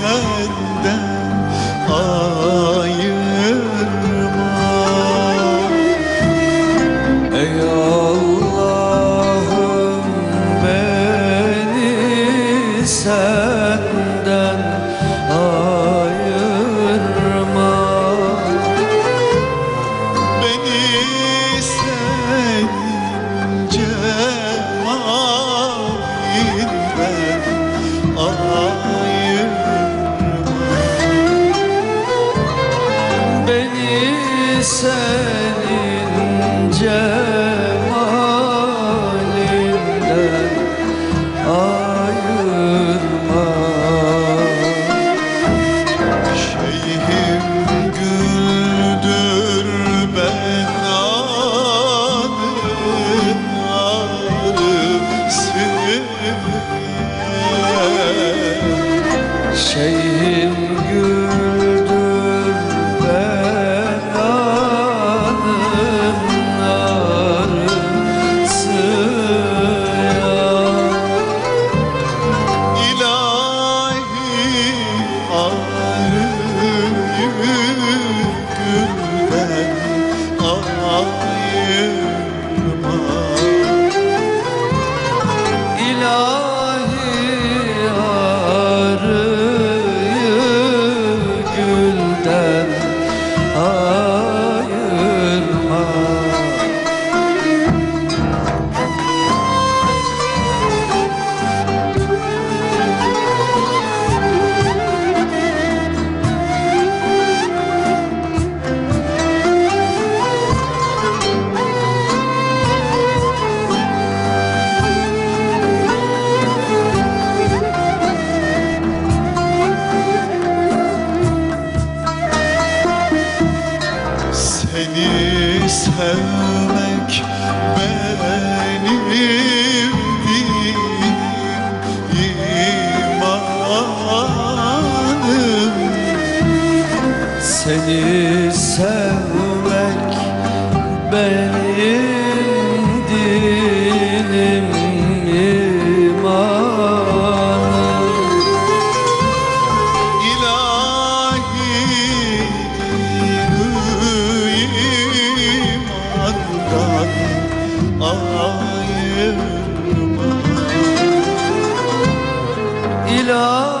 senden ayırma. Ey Allah'ım beni sen sen Seni sevmek benim dinim imanım. Seni sevmek benim ayırma. İlahi